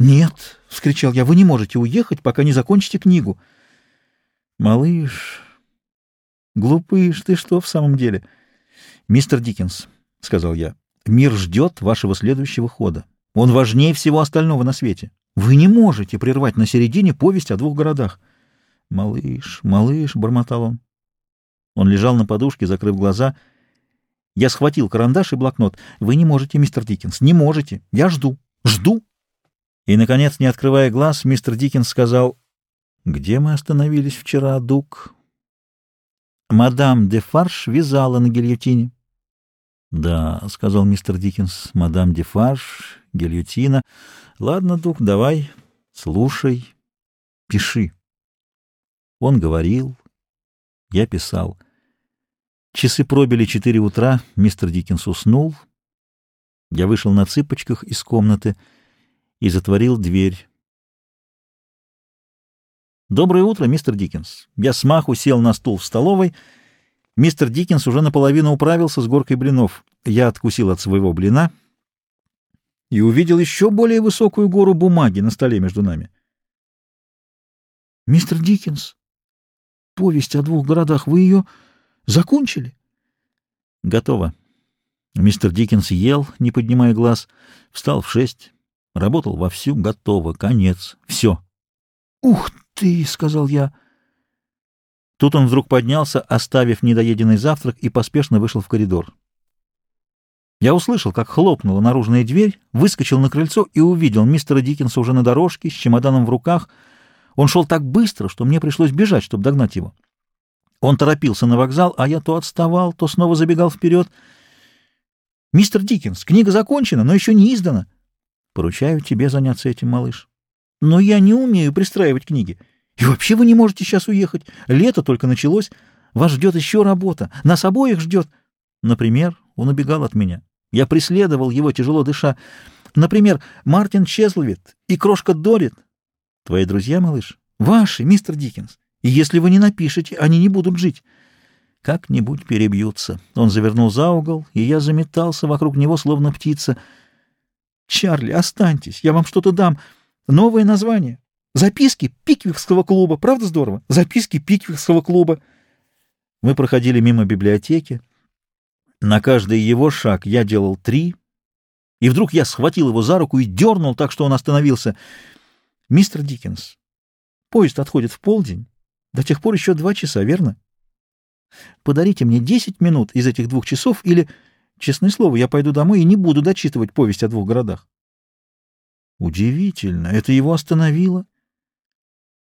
«Нет!» — вскричал я. «Вы не можете уехать, пока не закончите книгу». «Малыш, глупыш, ты что в самом деле?» «Мистер Диккенс», — сказал я, — «мир ждет вашего следующего хода. Он важнее всего остального на свете. Вы не можете прервать на середине повесть о двух городах». «Малыш, малыш», — бормотал он. Он лежал на подушке, закрыв глаза. Я схватил карандаш и блокнот. «Вы не можете, мистер Диккенс, не можете. Я жду, жду». И, наконец, не открывая глаз, мистер Диккенс сказал, «Где мы остановились вчера, Дук?» «Мадам де Фарш вязала на гильотине». «Да», — сказал мистер Диккенс, — «мадам де Фарш, гильотина. Ладно, Дук, давай, слушай, пиши». Он говорил, я писал. Часы пробили четыре утра, мистер Диккенс уснул. Я вышел на цыпочках из комнаты и затворил дверь. «Доброе утро, мистер Диккенс». Я смаху сел на стул в столовой. Мистер Диккенс уже наполовину управился с горкой блинов. Я откусил от своего блина и увидел еще более высокую гору бумаги на столе между нами. «Мистер Диккенс», повесть о двух городах. Вы ее закончили? — Готово. Мистер Диккенс ел, не поднимая глаз, встал в шесть, работал вовсю, готово, конец, все. — Ух ты! — сказал я. Тут он вдруг поднялся, оставив недоеденный завтрак, и поспешно вышел в коридор. Я услышал, как хлопнула наружная дверь, выскочил на крыльцо и увидел мистера Диккенса уже на дорожке с чемоданом в руках — он шел так быстро, что мне пришлось бежать, чтобы догнать его. Он торопился на вокзал, а я то отставал, то снова забегал вперед. «Мистер Диккенс, книга закончена, но еще не издана». «Поручаю тебе заняться этим, малыш». «Но я не умею пристраивать книги. И вообще вы не можете сейчас уехать. Лето только началось. Вас ждет еще работа. Нас обоих ждет». Например, он убегал от меня. Я преследовал его, тяжело дыша. Например, Мартин Чесловит и крошка Дорит Твои друзья, малыш? Ваши, мистер Диккенс. И если вы не напишете, они не будут жить. Как-нибудь перебьются. Он завернул за угол, и я заметался вокруг него, словно птица. Чарли, останьтесь, я вам что-то дам. Новое название. Записки Пиквикского клуба. Правда здорово? Записки Пиквикского клуба. Мы проходили мимо библиотеки. На каждый его шаг я делал три, и вдруг я схватил его за руку и дернул так, что он остановился — Мистер Диккенс, поезд отходит в полдень. До тех пор еще два часа, верно? Подарите мне десять минут из этих двух часов, или, честное слово, я пойду домой и не буду дочитывать повесть о двух городах. Удивительно, это его остановило.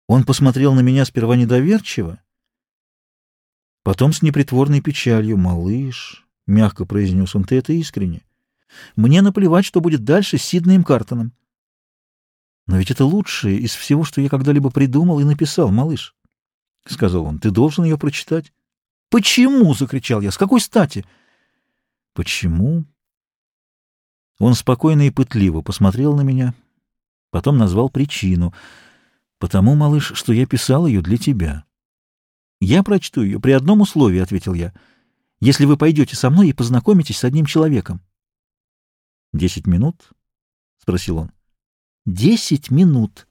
Он посмотрел на меня сперва недоверчиво, потом с непритворной печалью. «Малыш», — мягко произнес он, — «ты это искренне. Мне наплевать, что будет дальше с Сиднеем Картоном. Но ведь это лучшее из всего, что я когда-либо придумал и написал, малыш, — сказал он. — Ты должен ее прочитать. — Почему? — закричал я. — С какой стати? — Почему? Он спокойно и пытливо посмотрел на меня, потом назвал причину. — Потому, малыш, что я писал ее для тебя. — Я прочту ее при одном условии, — ответил я, — если вы пойдете со мной и познакомитесь с одним человеком. — Десять минут? — спросил он. Десять минут.